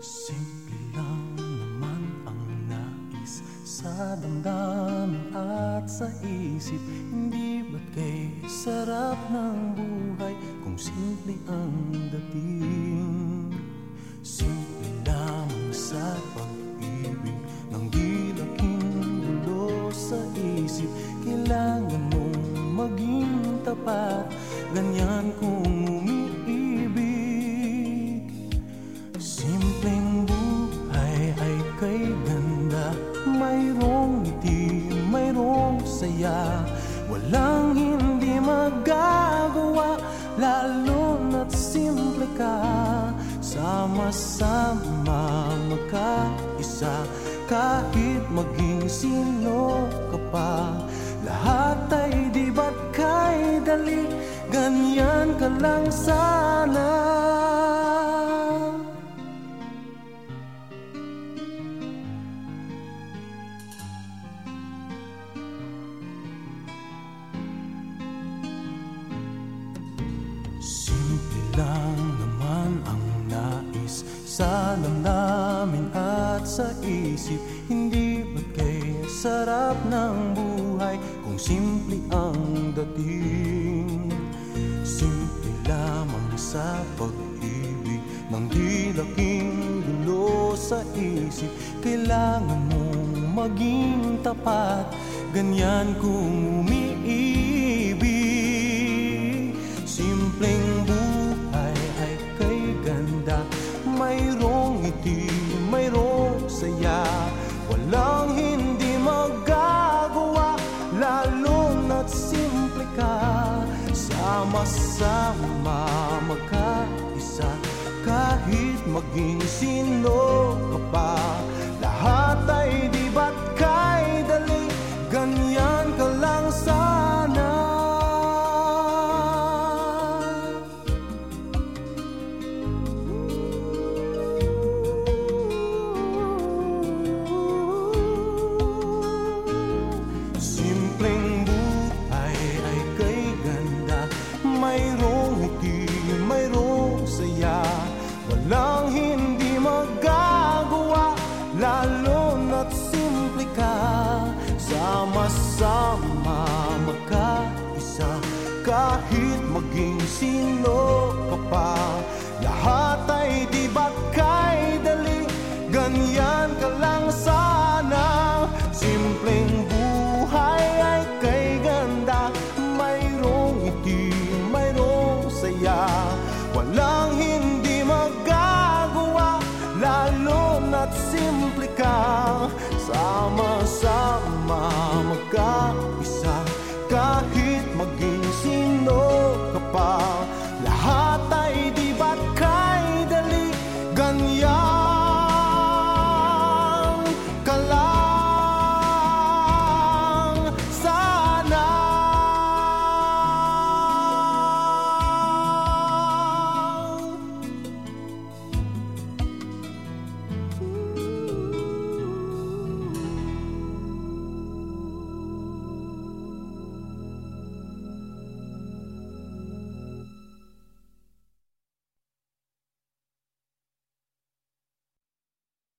Simple lang naman ang nais Sa damdamin at sa isip. Hindi ba't kay sarap ng buhay Kung simple ang dating? Simple lamang sa pag-ibig Nang di laking gulo sa isip. Kailangan mong maging tapat. Ganyan kung saya Walang hindi magagawa Lalo na't simple ka. Sama-sama magkaisa Kahit maging sino ka pa. Lahat ay di ba't kay dali Ganyan ka lang sana Sa damdamin at sa isip Hindi ba't kay sarap ng buhay Kung simple ang dating? Simple lamang sa pag-ibig Nang di laking gulo sa isip Kailangan mong maging tapat. Ganyan kung umiibig Sama-sama magkaisa Kahit maging sino ka Kahit maging sino ka pa Lahat ay di ba't kay dali Ganyan ka lang sana. Simpleng buhay ay kay ganda. Mayroong ngiti, mayroong saya. Walang hindi magagawa Lalo na't simple ka. Sama-sama magkaisa